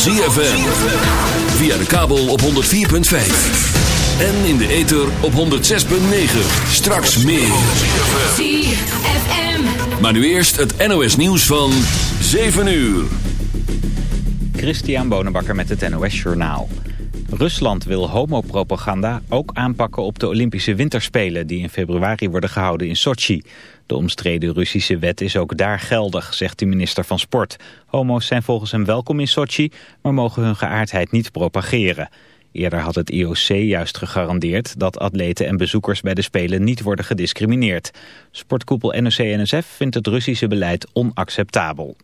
ZFM. Via de kabel op 104.5. En in de ether op 106.9. Straks meer. ZFM. Maar nu eerst het NOS nieuws van 7 uur. Christian Bonenbakker met het NOS Journaal. Rusland wil homopropaganda ook aanpakken op de Olympische Winterspelen... die in februari worden gehouden in Sochi. De omstreden Russische wet is ook daar geldig, zegt de minister van Sport. Homo's zijn volgens hem welkom in Sochi, maar mogen hun geaardheid niet propageren. Eerder had het IOC juist gegarandeerd dat atleten en bezoekers bij de Spelen niet worden gediscrimineerd. Sportkoepel NOC-NSF vindt het Russische beleid onacceptabel.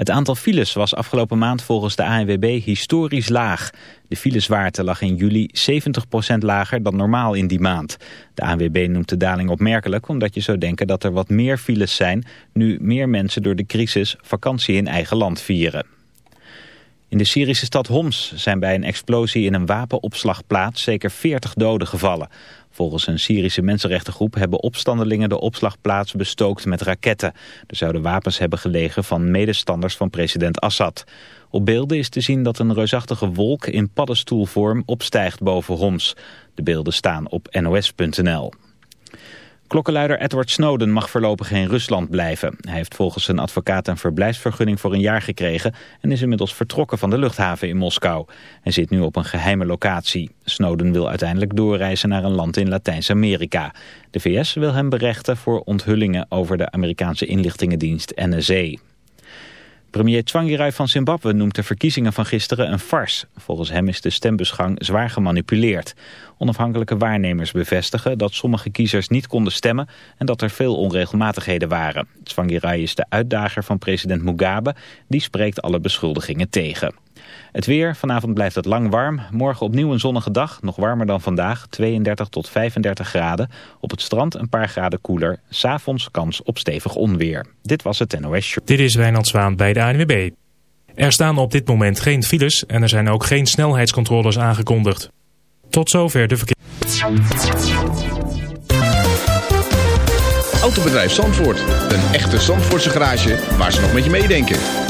Het aantal files was afgelopen maand volgens de ANWB historisch laag. De fileswaarte lag in juli 70% lager dan normaal in die maand. De ANWB noemt de daling opmerkelijk omdat je zou denken dat er wat meer files zijn... nu meer mensen door de crisis vakantie in eigen land vieren. In de Syrische stad Homs zijn bij een explosie in een wapenopslagplaats zeker 40 doden gevallen. Volgens een Syrische mensenrechtengroep hebben opstandelingen de opslagplaats bestookt met raketten. Er zouden wapens hebben gelegen van medestanders van president Assad. Op beelden is te zien dat een reusachtige wolk in paddenstoelvorm opstijgt boven Homs. De beelden staan op nos.nl. Klokkenluider Edward Snowden mag voorlopig geen Rusland blijven. Hij heeft volgens zijn advocaat een verblijfsvergunning voor een jaar gekregen... en is inmiddels vertrokken van de luchthaven in Moskou. Hij zit nu op een geheime locatie. Snowden wil uiteindelijk doorreizen naar een land in Latijns-Amerika. De VS wil hem berechten voor onthullingen over de Amerikaanse inlichtingendienst NSA. Premier Tsvangirai van Zimbabwe noemt de verkiezingen van gisteren een farce. Volgens hem is de stembusgang zwaar gemanipuleerd. Onafhankelijke waarnemers bevestigen dat sommige kiezers niet konden stemmen... en dat er veel onregelmatigheden waren. Tsvangirai is de uitdager van president Mugabe. Die spreekt alle beschuldigingen tegen. Het weer, vanavond blijft het lang warm. Morgen opnieuw een zonnige dag, nog warmer dan vandaag, 32 tot 35 graden. Op het strand een paar graden koeler. S'avonds kans op stevig onweer. Dit was het NOS Show. Dit is Wijnand Zwaan bij de ANWB. Er staan op dit moment geen files en er zijn ook geen snelheidscontroles aangekondigd. Tot zover de verkeer. Autobedrijf Zandvoort. Een echte Zandvoortse garage waar ze nog met je meedenken.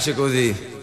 piace così.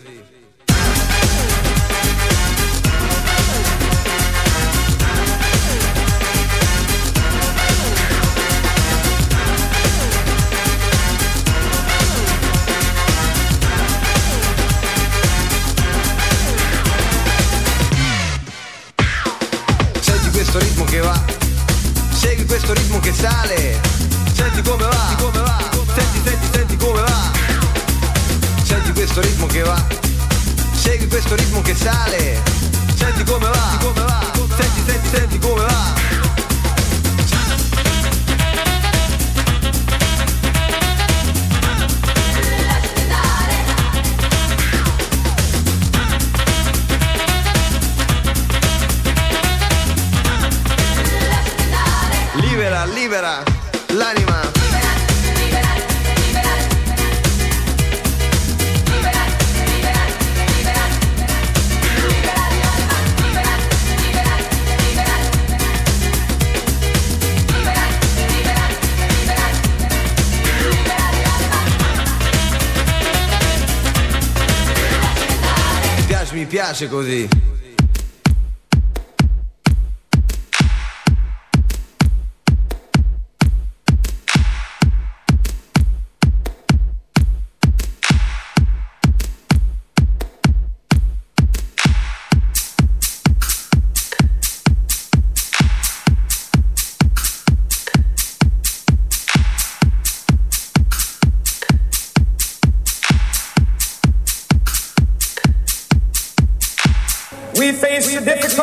così.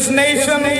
this nation.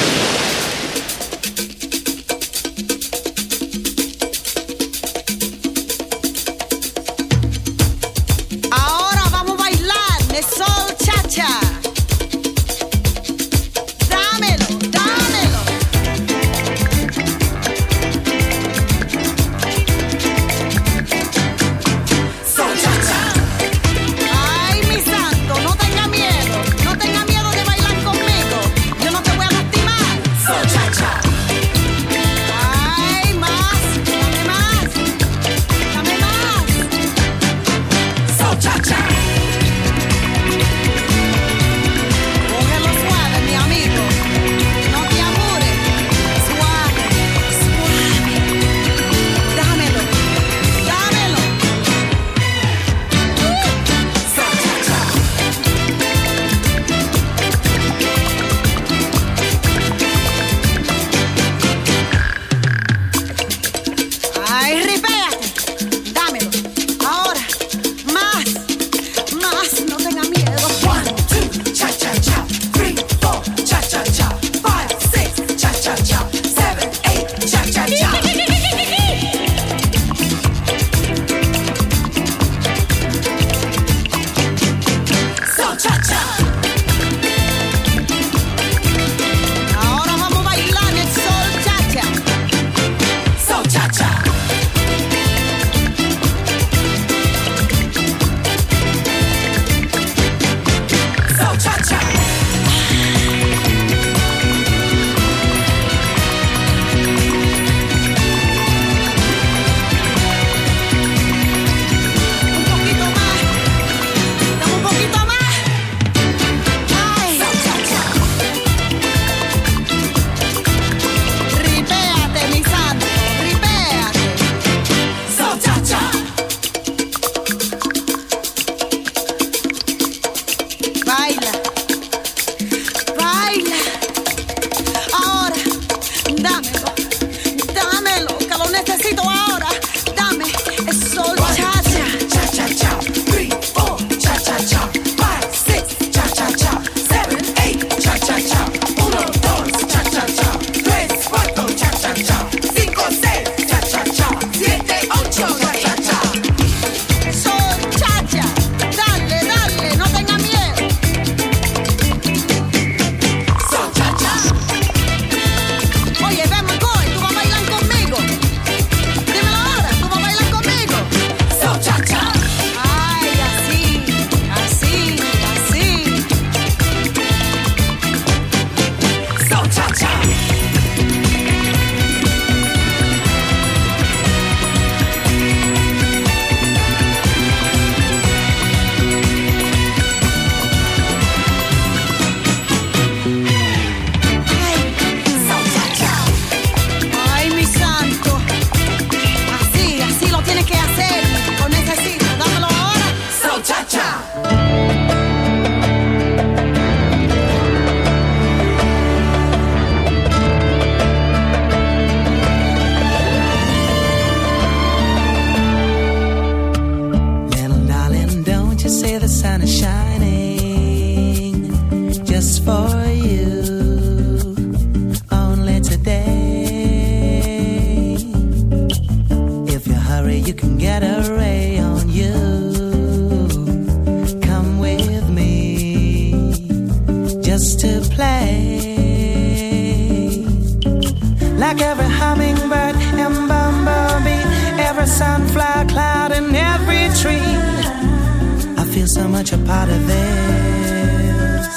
Feel so much a part of this.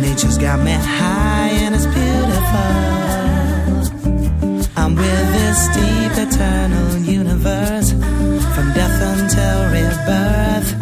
Nature's got me high and it's beautiful. I'm with this deep eternal universe from death until rebirth.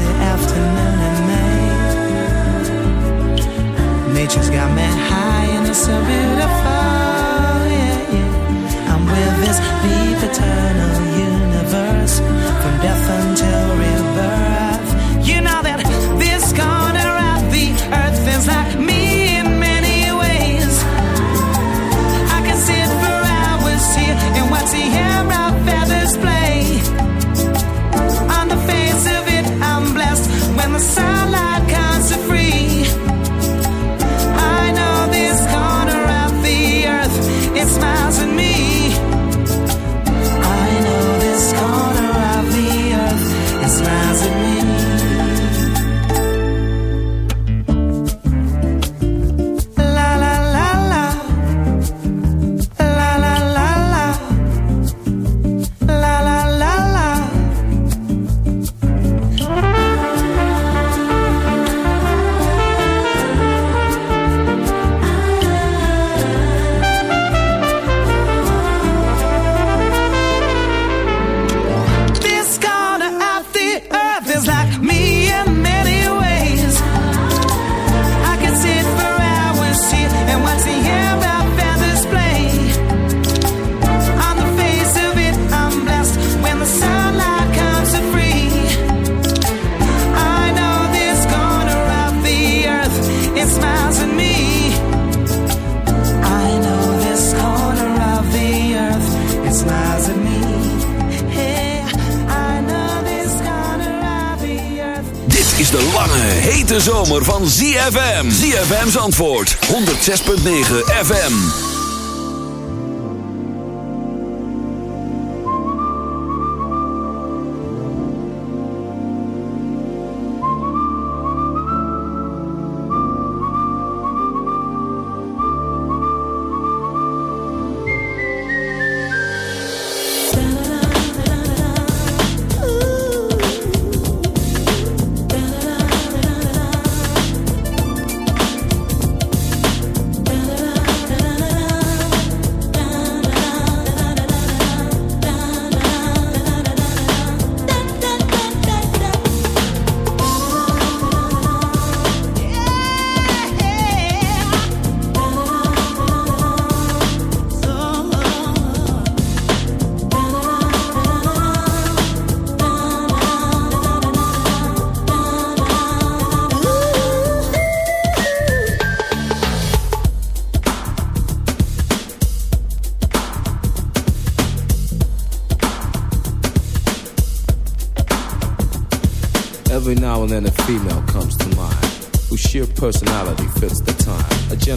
Afternoon May. Nature's got me high and it's so beautiful. Yeah, yeah. I'm with this deep eternal universe from death until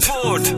Zandvoort.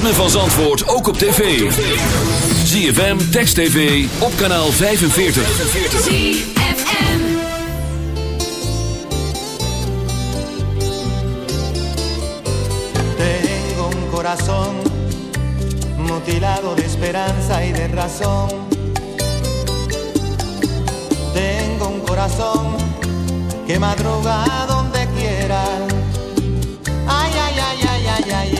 ritme van Zandvoort ook op tv. ZFM, Text TV, op kanaal 45. ZFM. Tengo un corazón mutilado de esperanza y de razón. Tengo un corazón que madruga donde quiera. Ay, ay, ay, ay, ay, ay,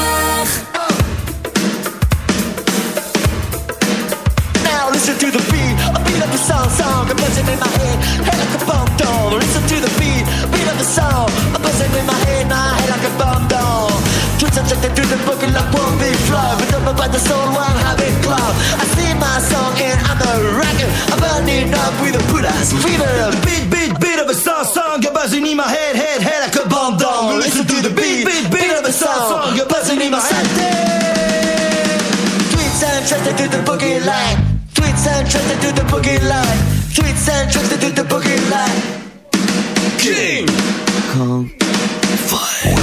In my head, head like a bomb. Listen to the beat, beat of the song, a buzzing in my head, my head like a bomb to the one big flow, but by the soul. I sing my song and I'm a I'm burning up with a put fever. Beat, beat, beat of a song, song, you're buzzing in my head, head, head like a bomb. Listen to the beat, beat, beat of a song, song, you're buzzing in my head. And to the boogie line. Tweets and to the boogie line. Tweets and tracks to the boogie line. King Kong Fire.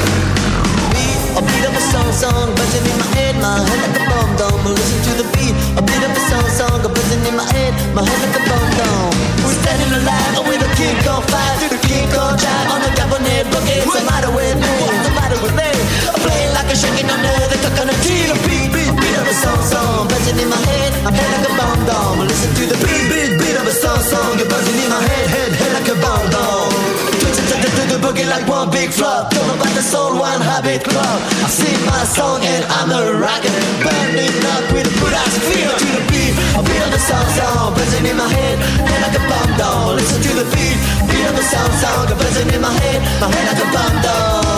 A beat of a song, song, buzzing in my head, my head like a bomb dome. Listen to the beat, a beat of a song, song, buzzing in my head, my head like a bomb dome. We're standing alive with a king on fire, the king on drive on the cabinet boogie. What's the matter with me? What's the matter with me? I'm playing like a shaking under the coconut tree. The beat of a song, song, buzzing in my head, my head like a bomb dome. Listen to the beat, beat, beat of a song, song, you're buzzing in my head, head, head like a bomb dome. Twitching to the, to the boogie like one big flop. Know about the soul, one habit club. I sing my song and I'm a rocker. Burning up with a good ass feel to the beat. A beat of the song, song, buzzing in my head, head like a bomb down. Listen to the beat, beat of the song, song, buzzing in my head, my head like a bomb down.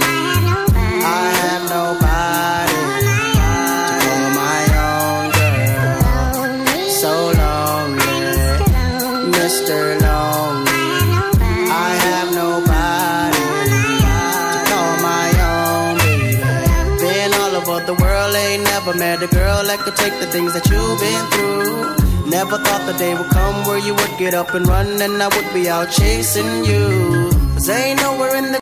That could take the things that you've been through. Never thought the day would come where you would get up and run and I would be out chasing you. Cause ain't nowhere in the